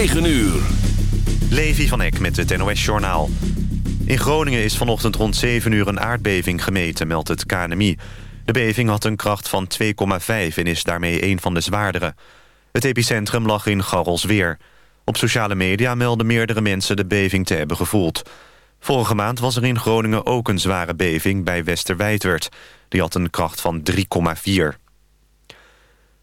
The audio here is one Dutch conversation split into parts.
9 uur. Levi van Eck met het NOS-journaal. In Groningen is vanochtend rond 7 uur een aardbeving gemeten, meldt het KNMI. De beving had een kracht van 2,5 en is daarmee een van de zwaardere. Het epicentrum lag in Garrelsweer. Op sociale media melden meerdere mensen de beving te hebben gevoeld. Vorige maand was er in Groningen ook een zware beving bij Westerwijdwerd. Die had een kracht van 3,4.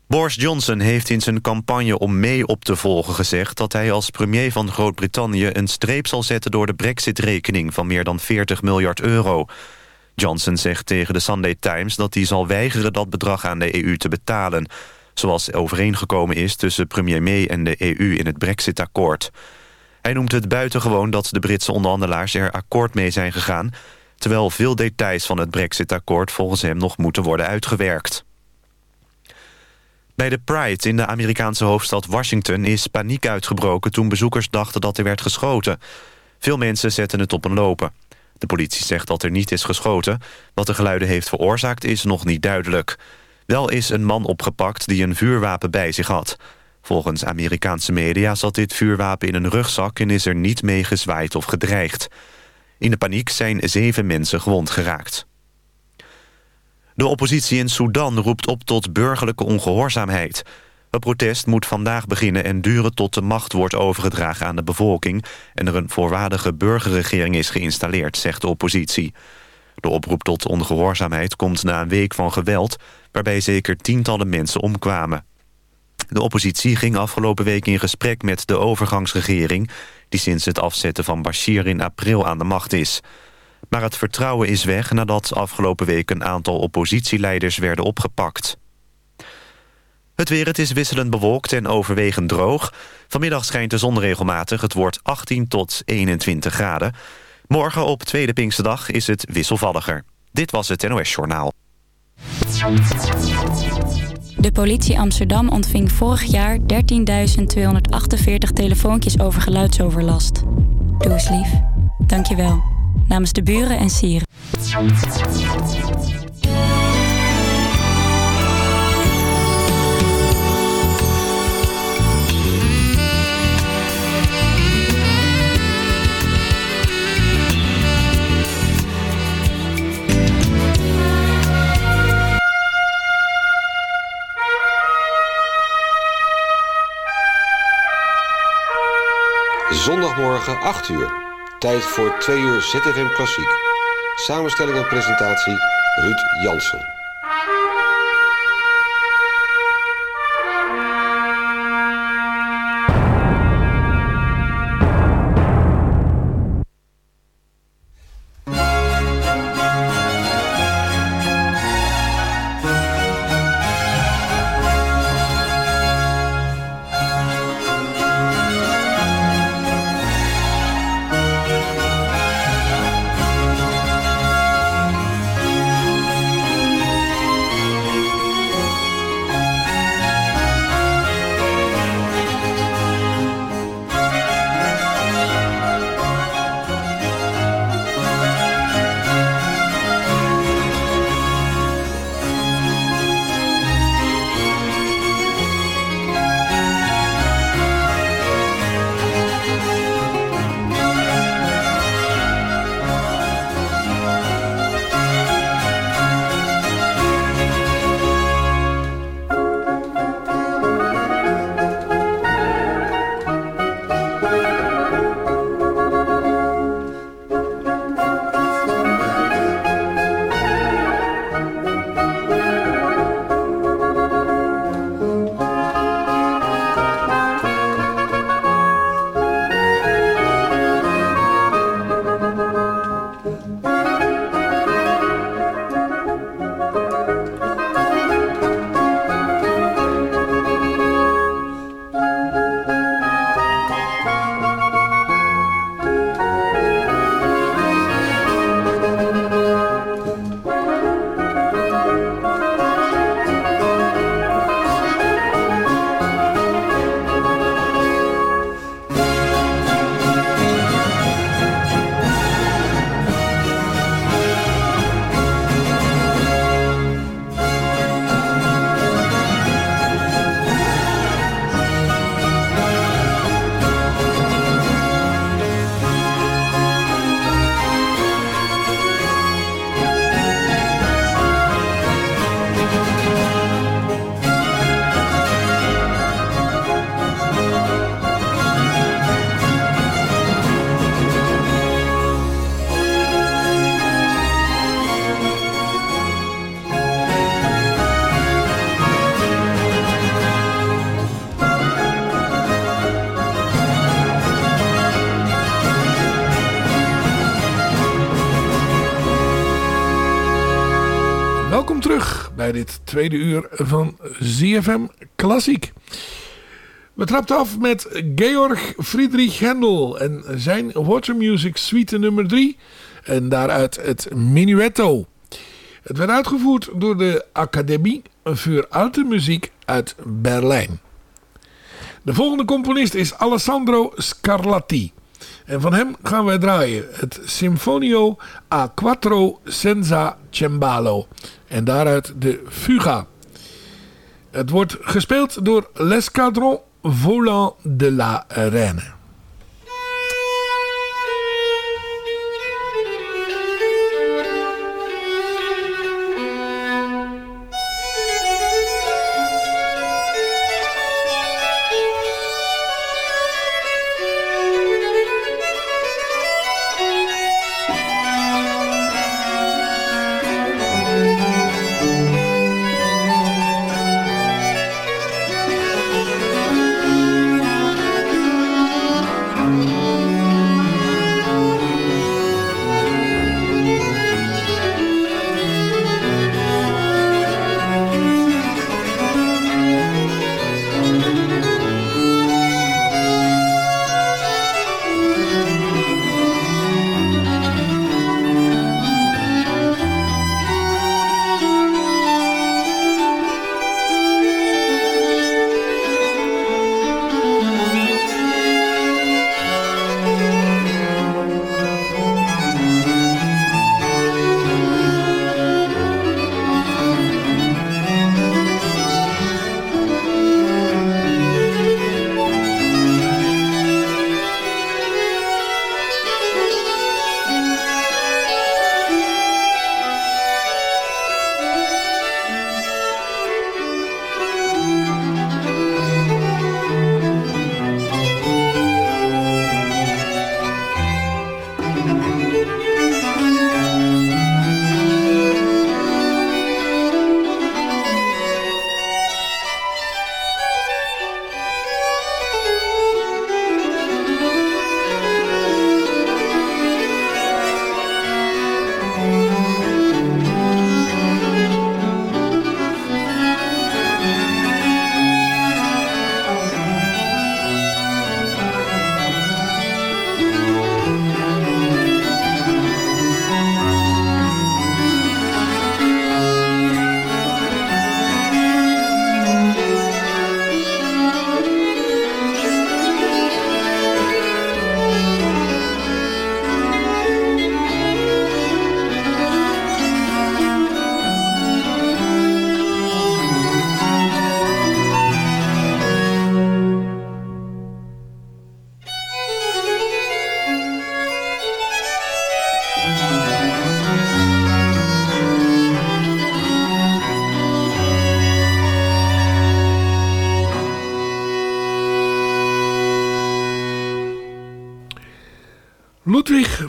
Boris Johnson heeft in zijn campagne om mee op te volgen gezegd... dat hij als premier van Groot-Brittannië een streep zal zetten... door de brexit-rekening van meer dan 40 miljard euro. Johnson zegt tegen de Sunday Times dat hij zal weigeren dat bedrag aan de EU te betalen... zoals overeengekomen is tussen premier May en de EU in het brexit-akkoord. Hij noemt het buitengewoon dat de Britse onderhandelaars er akkoord mee zijn gegaan... terwijl veel details van het brexit-akkoord volgens hem nog moeten worden uitgewerkt. Bij de Pride in de Amerikaanse hoofdstad Washington is paniek uitgebroken... toen bezoekers dachten dat er werd geschoten. Veel mensen zetten het op een lopen. De politie zegt dat er niet is geschoten. Wat de geluiden heeft veroorzaakt is nog niet duidelijk. Wel is een man opgepakt die een vuurwapen bij zich had. Volgens Amerikaanse media zat dit vuurwapen in een rugzak... en is er niet mee gezwaaid of gedreigd. In de paniek zijn zeven mensen gewond geraakt. De oppositie in Sudan roept op tot burgerlijke ongehoorzaamheid. Het protest moet vandaag beginnen en duren tot de macht wordt overgedragen aan de bevolking... en er een voorwaardige burgerregering is geïnstalleerd, zegt de oppositie. De oproep tot ongehoorzaamheid komt na een week van geweld... waarbij zeker tientallen mensen omkwamen. De oppositie ging afgelopen week in gesprek met de overgangsregering... die sinds het afzetten van Bashir in april aan de macht is... Maar het vertrouwen is weg nadat afgelopen week een aantal oppositieleiders werden opgepakt. Het weer, het is wisselend bewolkt en overwegend droog. Vanmiddag schijnt de zon regelmatig. Het wordt 18 tot 21 graden. Morgen op Tweede Pinksterdag is het wisselvalliger. Dit was het NOS Journaal. De politie Amsterdam ontving vorig jaar 13.248 telefoontjes over geluidsoverlast. Doe eens lief. Dank je wel namens de buren en sieren. Zondagmorgen 8 uur. Tijd voor 2 uur ZFM Klassiek. Samenstelling en presentatie Ruud Jansen. Bij dit tweede uur van ZFM Klassiek. We trapten af met Georg Friedrich Händel en zijn Water Music Suite nummer 3 en daaruit het Minuetto. Het werd uitgevoerd door de Academie voor Alte uit Berlijn. De volgende componist is Alessandro Scarlatti. En van hem gaan wij draaien het Sinfonio a quattro senza cembalo. En daaruit de Fuga. Het wordt gespeeld door L'Escadron Volant de la Reine.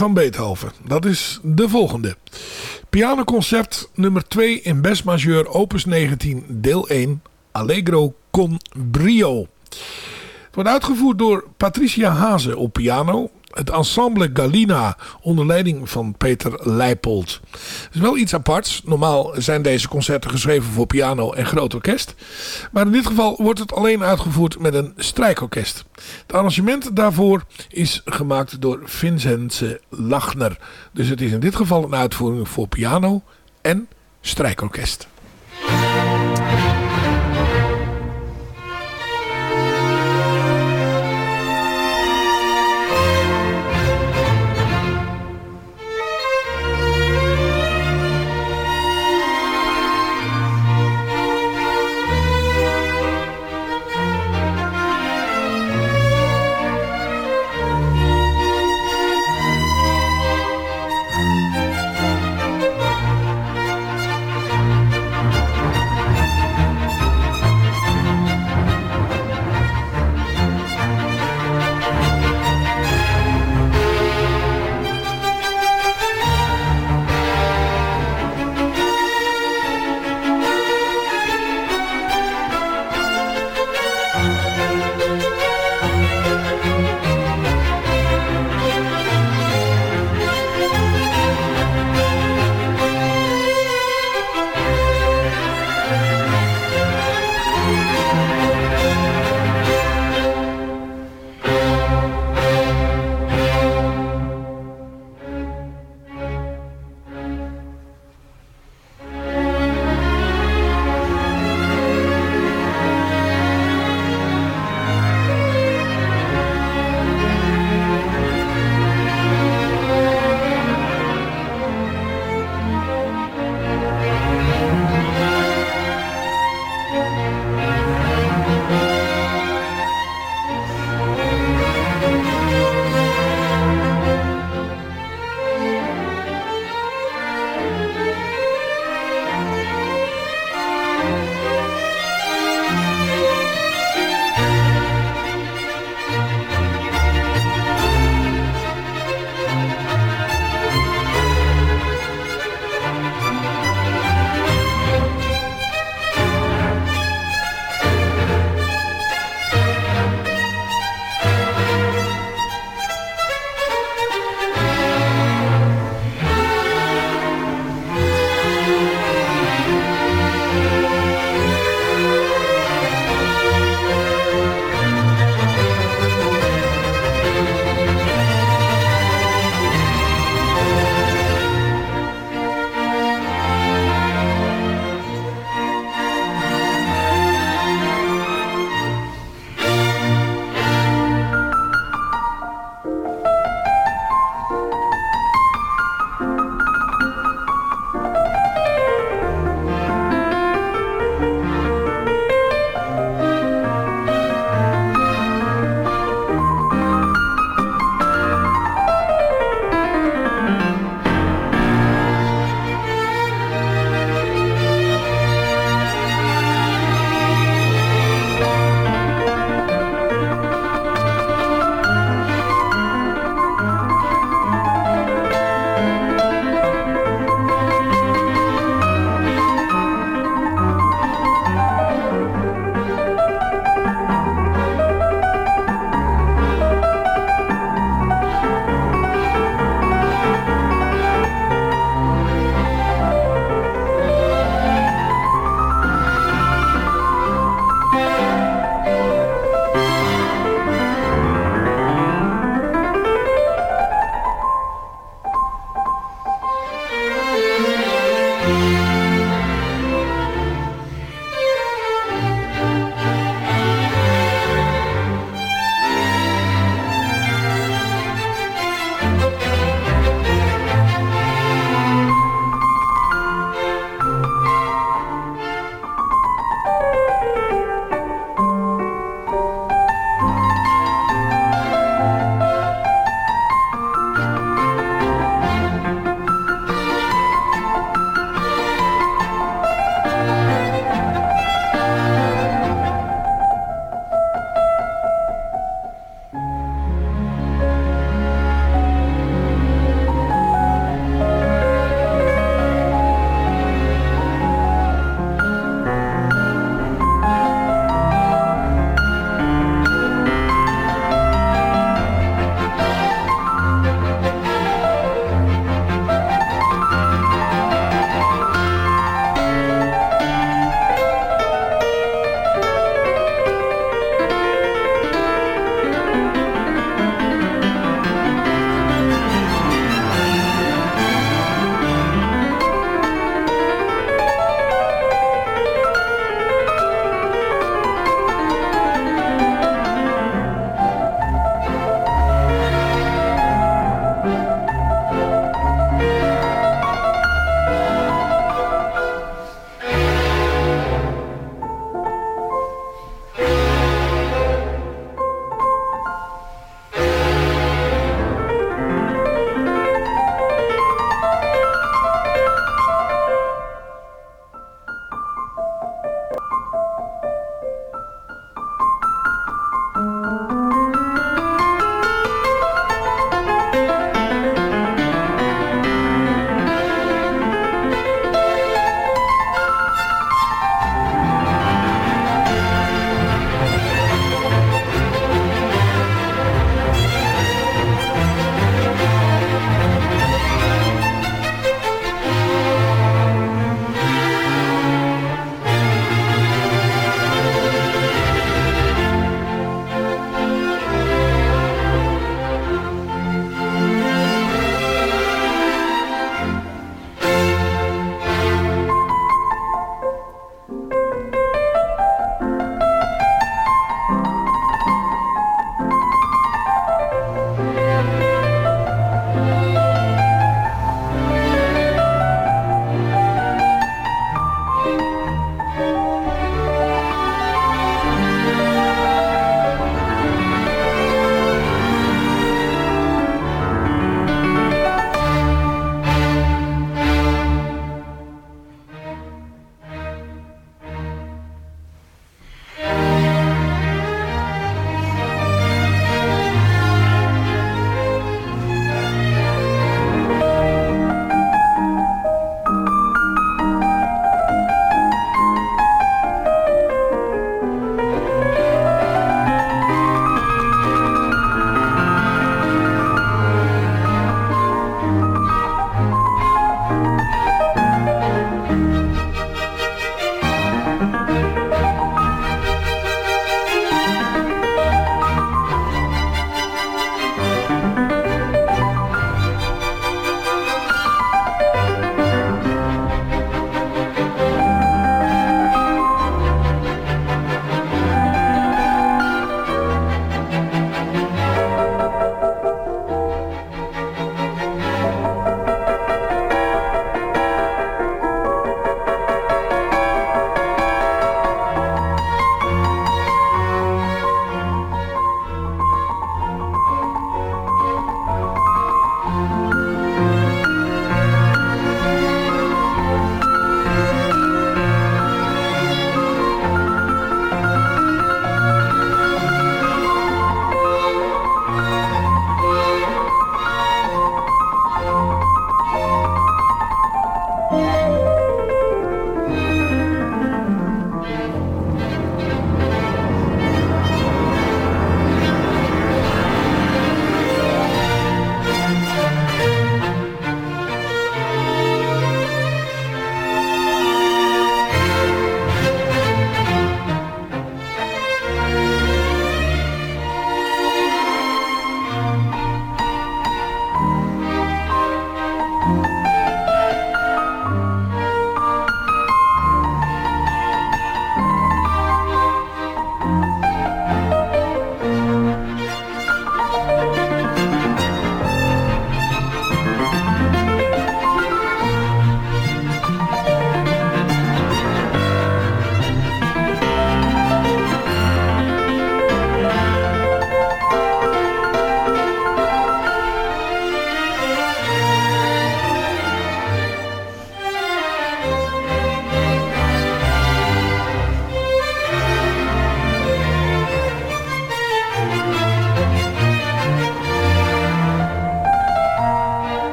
Van Beethoven. Dat is de volgende. Pianoconcert nummer 2 in Bes majeur opus 19 deel 1 Allegro con brio. Het wordt uitgevoerd door Patricia Hazen op piano het ensemble Galina onder leiding van Peter Leipold. Het is wel iets aparts. Normaal zijn deze concerten geschreven voor piano en groot orkest. Maar in dit geval wordt het alleen uitgevoerd met een strijkorkest. Het arrangement daarvoor is gemaakt door Vincenze Lachner. Dus het is in dit geval een uitvoering voor piano en strijkorkest.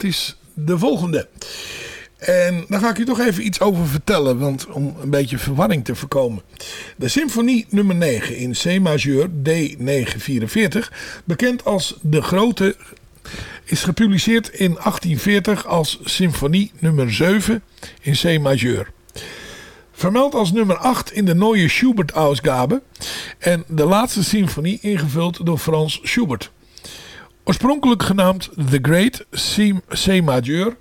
Dat is de volgende. En daar ga ik u toch even iets over vertellen, want om een beetje verwarring te voorkomen. De symfonie nummer 9 in C majeur D944, bekend als De Grote, is gepubliceerd in 1840 als symfonie nummer 7 in C majeur. Vermeld als nummer 8 in de Neue Schubert-Ausgabe en de laatste symfonie ingevuld door Frans Schubert. Oorspronkelijk genaamd The Great C Majeur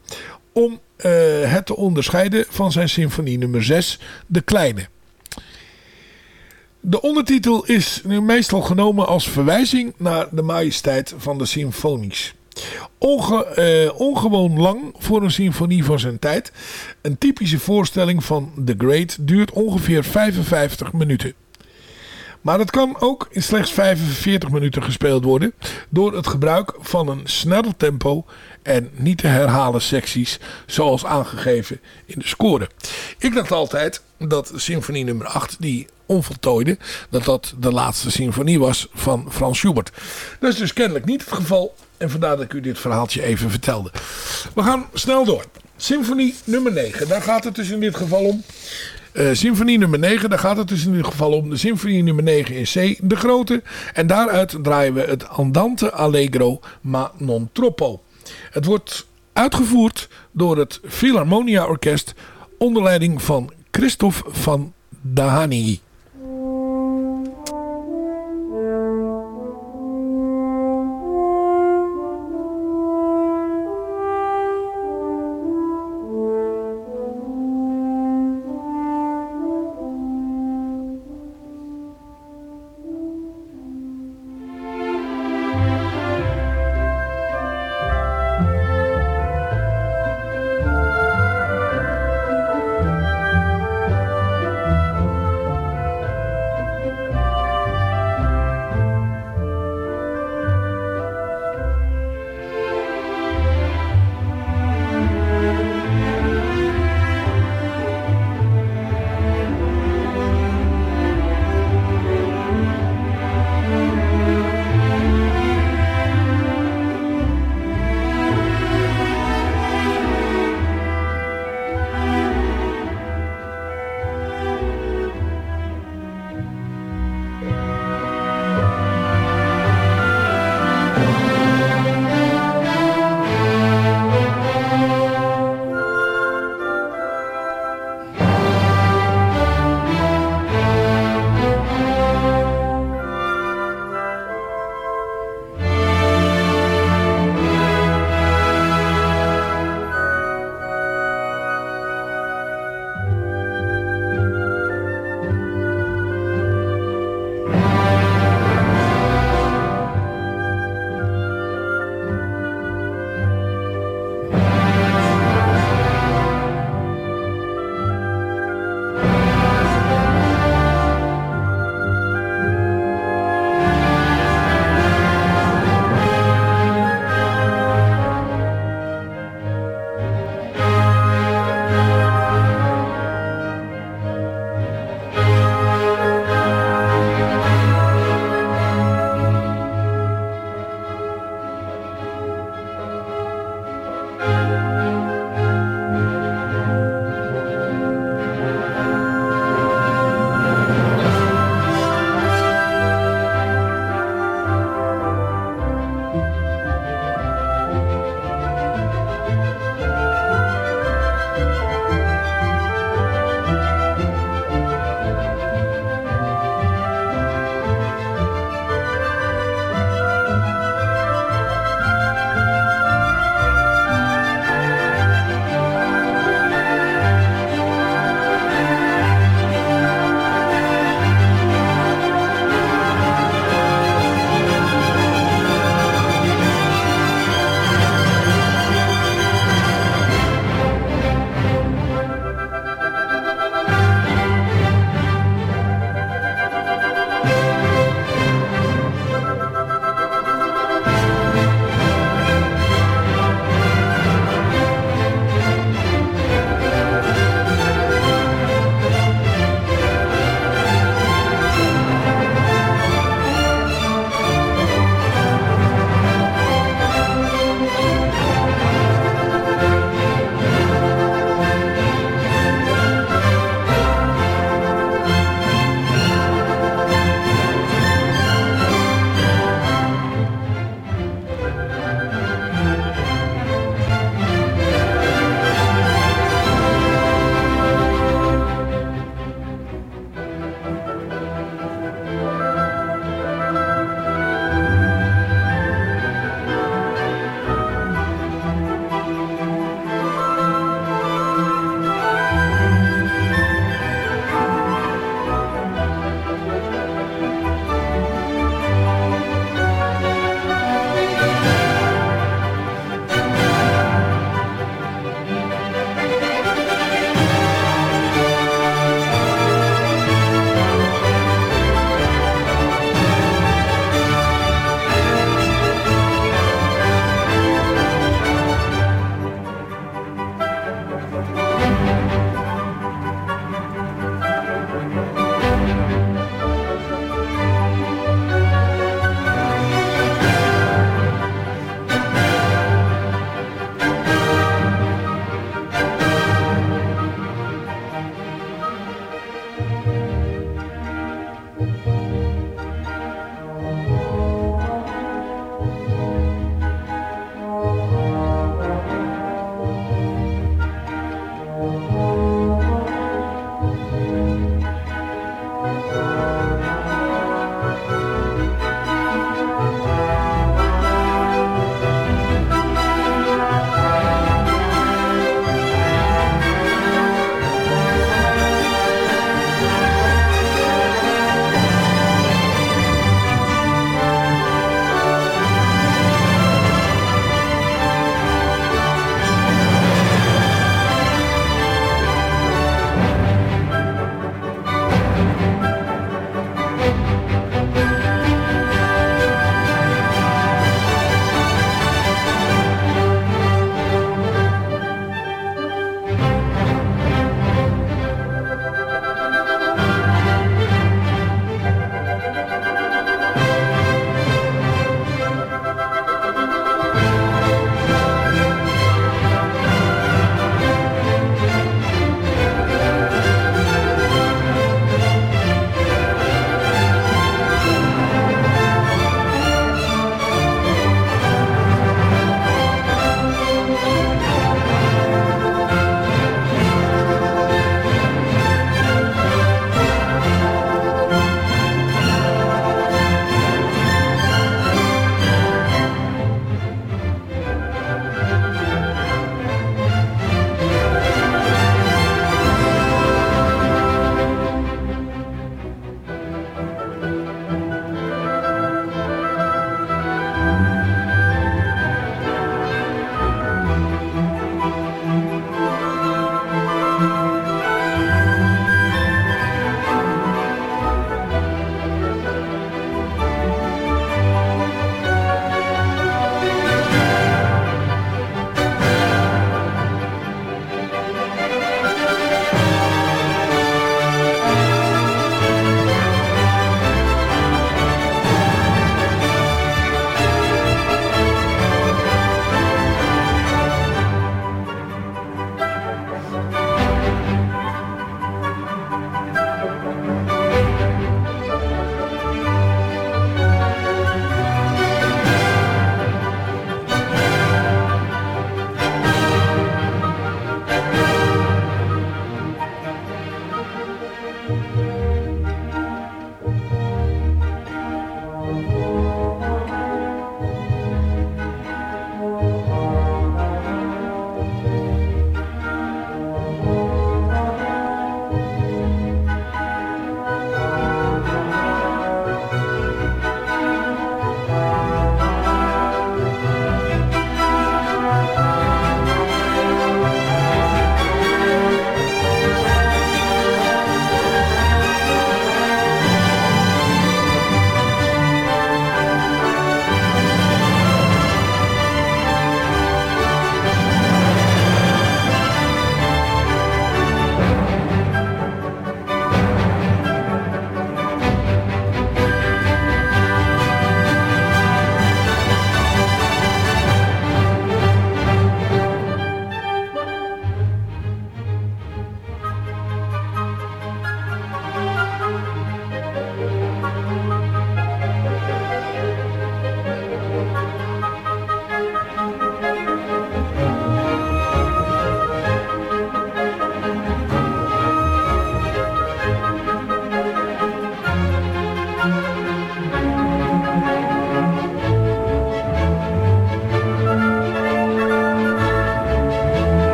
om uh, het te onderscheiden van zijn symfonie nummer 6, De Kleine. De ondertitel is nu meestal genomen als verwijzing naar de majesteit van de symfonies. Uh, ongewoon lang voor een symfonie van zijn tijd. Een typische voorstelling van The Great duurt ongeveer 55 minuten. Maar het kan ook in slechts 45 minuten gespeeld worden door het gebruik van een sneller tempo en niet te herhalen secties zoals aangegeven in de score. Ik dacht altijd dat symfonie nummer 8, die onvoltooide, dat dat de laatste symfonie was van Frans Schubert. Dat is dus kennelijk niet het geval en vandaar dat ik u dit verhaaltje even vertelde. We gaan snel door. Symfonie nummer 9, daar gaat het dus in dit geval om. Uh, symfonie nummer 9, daar gaat het dus in ieder geval om. De symfonie nummer 9 in C, de grote. En daaruit draaien we het Andante Allegro ma non troppo. Het wordt uitgevoerd door het Philharmonia Orkest onder leiding van Christophe van Dahani.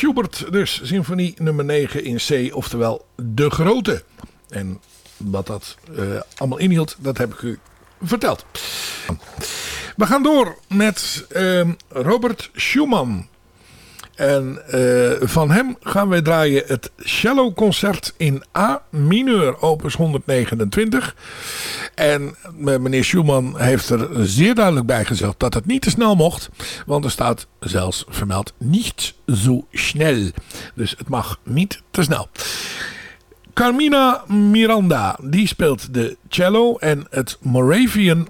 Schubert dus, symfonie nummer 9 in C, oftewel De Grote. En wat dat uh, allemaal inhield, dat heb ik u verteld. We gaan door met uh, Robert Schumann. En uh, van hem gaan wij draaien het cello concert in A mineur, opus 129. En meneer Schumann heeft er zeer duidelijk bij gezegd dat het niet te snel mocht. Want er staat zelfs vermeld niet zo snel. Dus het mag niet te snel. Carmina Miranda, die speelt de cello en het Moravian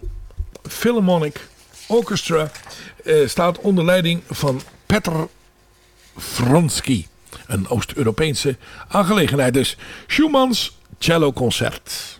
Philharmonic Orchestra uh, staat onder leiding van Petr Vronsky. Een Oost-Europese aangelegenheid dus. Schumanns cello concert.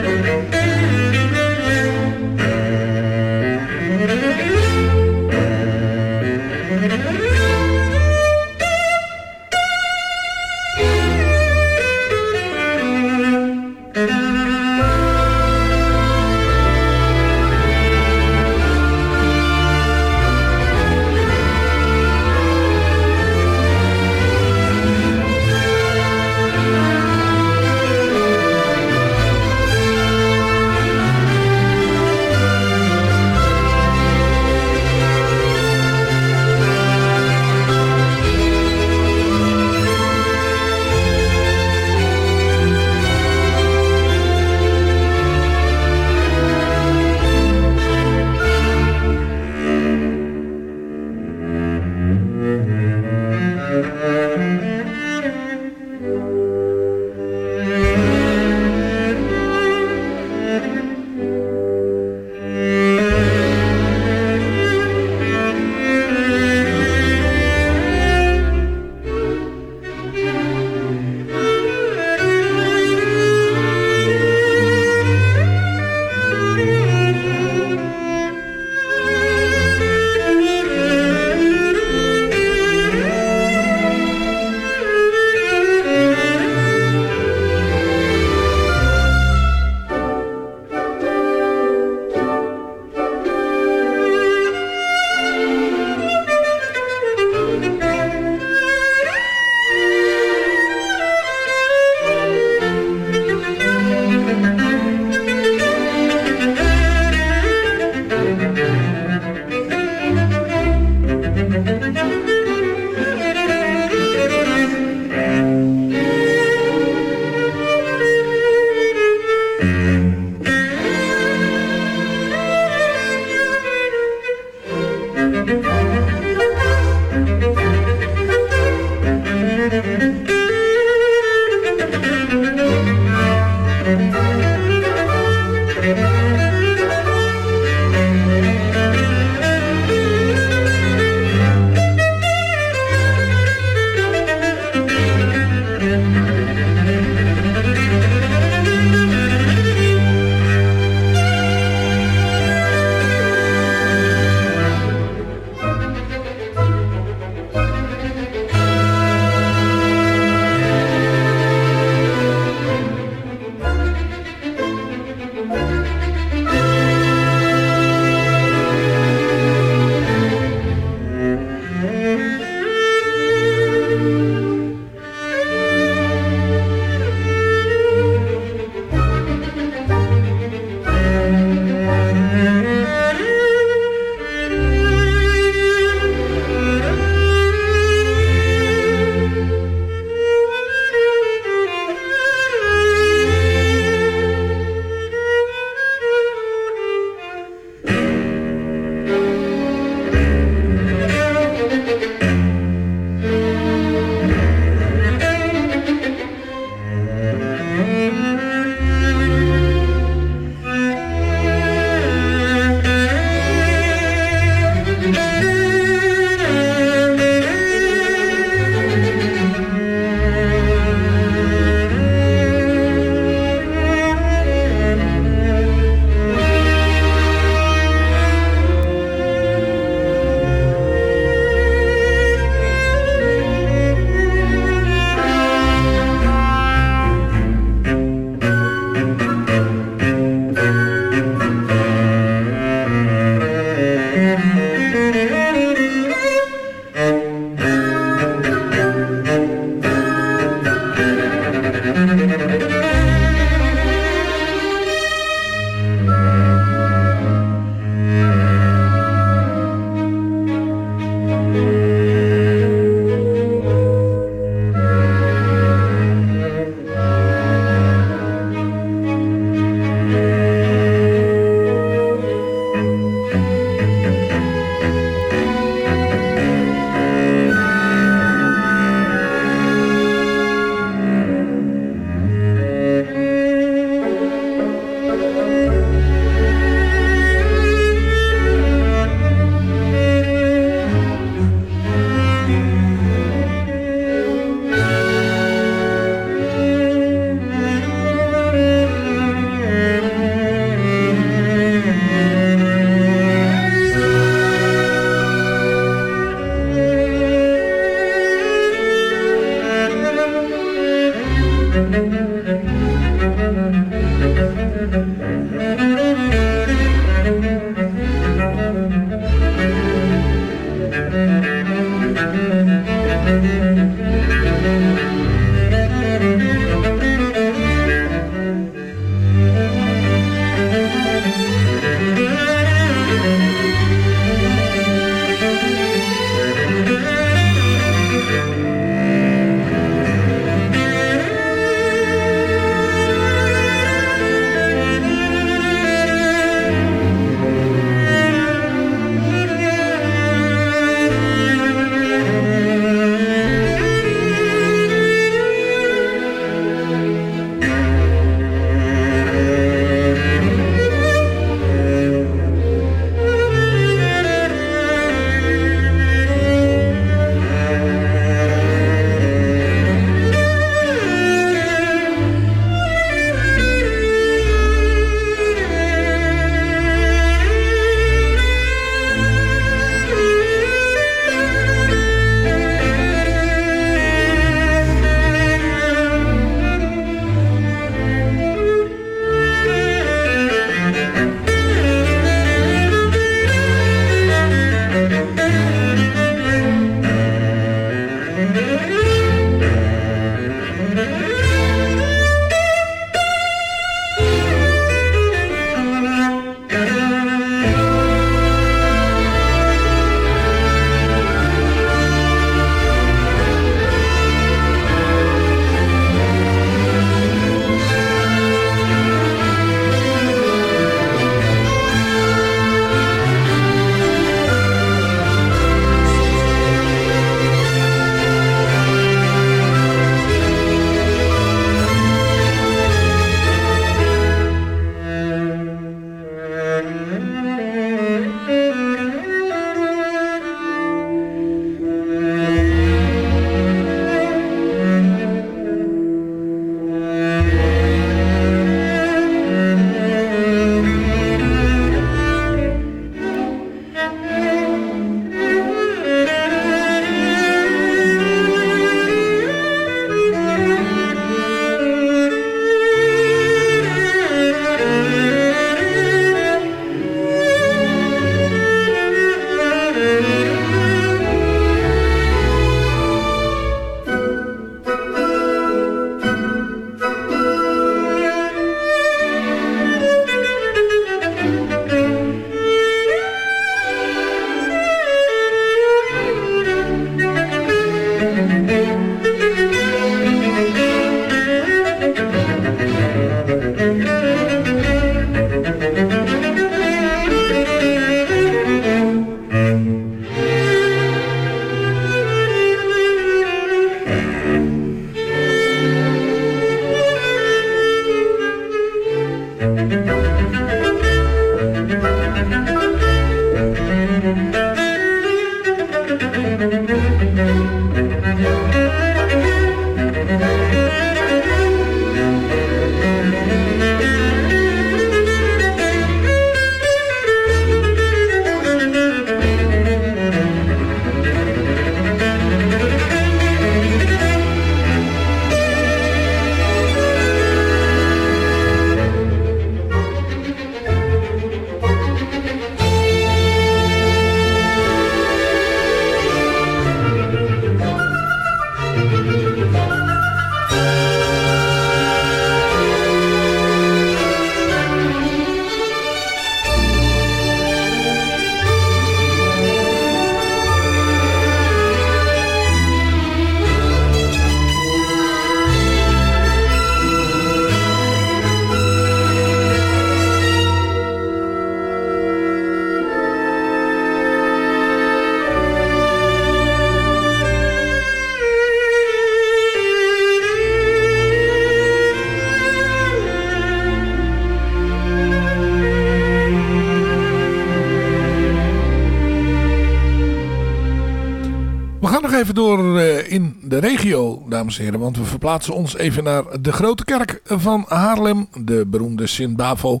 Door eh, in de regio, dames en heren. Want we verplaatsen ons even naar de Grote Kerk van Haarlem. De beroemde Sint-Bavo.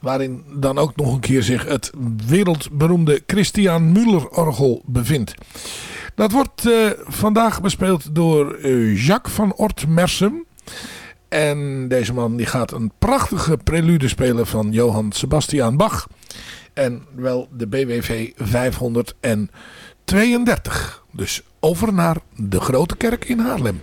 Waarin dan ook nog een keer zich het wereldberoemde Christian Müller orgel bevindt. Dat wordt uh, vandaag bespeeld door uh, Jacques van Ort Mersum. En deze man die gaat een prachtige prelude spelen van Johann Sebastian Bach. En wel de BWV 532. Dus over naar de Grote Kerk in Haarlem.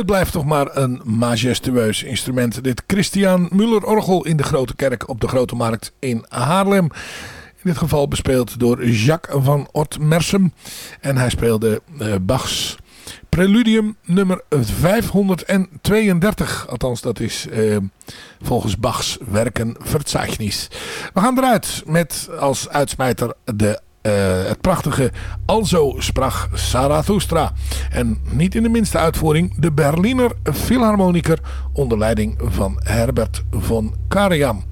Het blijft toch maar een majestueus instrument. Dit Christian Muller orgel in de Grote Kerk op de Grote Markt in Haarlem. In dit geval bespeeld door Jacques van Ortmersum. En hij speelde uh, Bachs Preludium nummer 532. Althans, dat is uh, volgens Bachs werken Verzeichnis. We gaan eruit met als uitsmijter de uh, het prachtige Alzo sprach Zarathustra. En niet in de minste uitvoering de Berliner Philharmoniker onder leiding van Herbert von Karajan.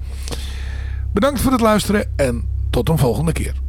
Bedankt voor het luisteren en tot een volgende keer.